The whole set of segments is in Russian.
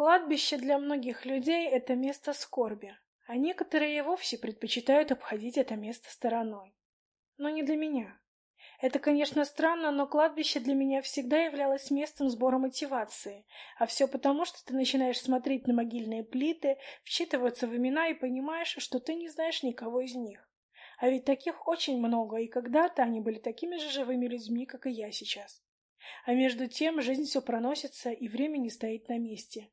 Кладбище для многих людей — это место скорби, а некоторые и вовсе предпочитают обходить это место стороной. Но не для меня. Это, конечно, странно, но кладбище для меня всегда являлось местом сбора мотивации, а все потому, что ты начинаешь смотреть на могильные плиты, вчитываться в имена и понимаешь, что ты не знаешь никого из них. А ведь таких очень много, и когда-то они были такими же живыми людьми, как и я сейчас. А между тем жизнь все проносится, и время не стоит на месте.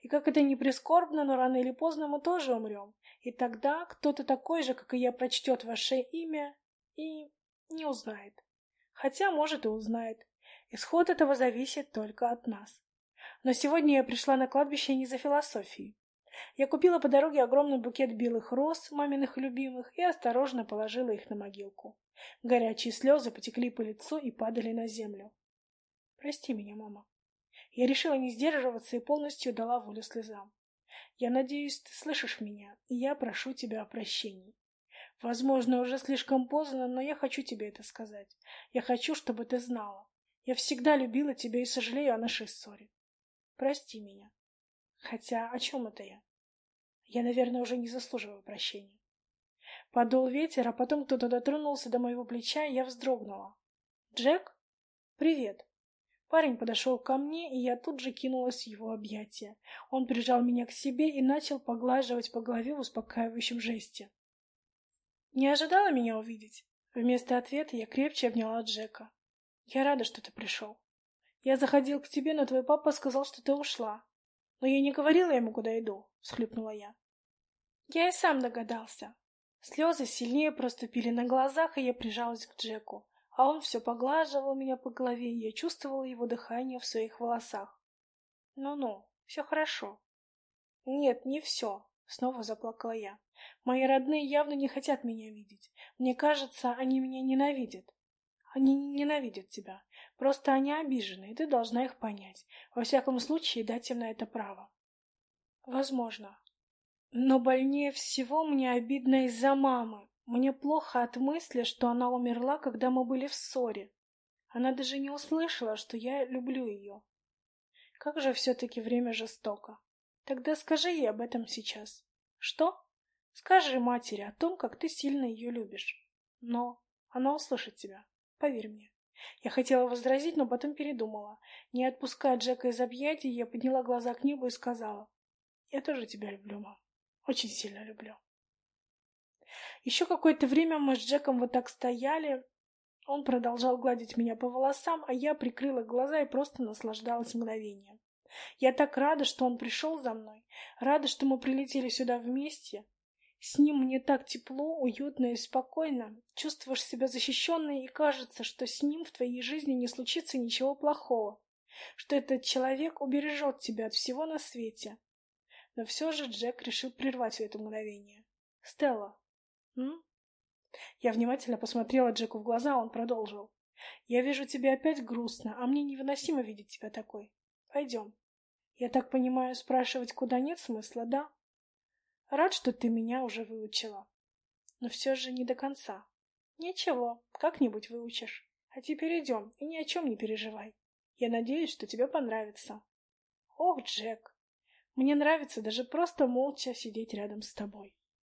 И как это ни прискорбно, но рано или поздно мы тоже умрем. И тогда кто-то такой же, как и я, прочтет ваше имя и не узнает. Хотя, может, и узнает. Исход этого зависит только от нас. Но сегодня я пришла на кладбище не за философией. Я купила по дороге огромный букет белых роз, маминых любимых, и осторожно положила их на могилку. Горячие слезы потекли по лицу и падали на землю. Прости меня, мама. Я решила не сдерживаться и полностью дала волю слезам. Я надеюсь, ты слышишь меня, и я прошу тебя о прощении. Возможно, уже слишком поздно, но я хочу тебе это сказать. Я хочу, чтобы ты знала. Я всегда любила тебя и сожалею о нашей ссоре. Прости меня. Хотя, о чем это я? Я, наверное, уже не заслуживаю прощения. Подул ветер, а потом кто-то дотронулся до моего плеча, и я вздрогнула. «Джек? Привет!» Парень подошел ко мне, и я тут же кинулась в его объятия. Он прижал меня к себе и начал поглаживать по голове в успокаивающем жесте. Не ожидала меня увидеть? Вместо ответа я крепче обняла Джека. Я рада, что ты пришел. Я заходил к тебе, но твой папа сказал, что ты ушла. Но я не говорила ему, куда иду, — всхлипнула я. Я и сам догадался. Слезы сильнее проступили на глазах, и я прижалась к Джеку, а он все поглаживал меня по голове, и я чувствовала его дыхание в своих волосах. Ну-ну, все хорошо. Нет, не все, — снова заплакала я. Мои родные явно не хотят меня видеть. Мне кажется, они меня ненавидят. Они не ненавидят тебя. Просто они обижены, и ты должна их понять. Во всяком случае, дать им на это право. Возможно. Но больнее всего мне обидно из-за мамы. Мне плохо от мысли, что она умерла, когда мы были в ссоре. Она даже не услышала, что я люблю ее. Как же все-таки время жестоко. Тогда скажи ей об этом сейчас. Что? Скажи матери о том, как ты сильно ее любишь. Но она услышит тебя, поверь мне. Я хотела возразить, но потом передумала. Не отпуская Джека из объятий, я подняла глаза к небу и сказала. Я тоже тебя люблю, мам. Очень сильно люблю. Еще какое-то время мы с Джеком вот так стояли. Он продолжал гладить меня по волосам, а я прикрыла глаза и просто наслаждалась мгновением. Я так рада, что он пришел за мной, рада, что мы прилетели сюда вместе, с ним мне так тепло, уютно и спокойно. Чувствуешь себя защищенной, и кажется, что с ним в твоей жизни не случится ничего плохого. Что этот человек убережет тебя от всего на свете. Но все же Джек решил прервать это мгновение. «Стелла, м?» Я внимательно посмотрела Джеку в глаза, он продолжил. «Я вижу тебя опять грустно, а мне невыносимо видеть тебя такой. Пойдем». Я так понимаю, спрашивать куда нет смысла, да? Рад, что ты меня уже выучила. Но все же не до конца. Ничего, как-нибудь выучишь. А теперь идем и ни о чем не переживай. Я надеюсь, что тебе понравится. Ох, Джек, мне нравится даже просто молча сидеть рядом с тобой.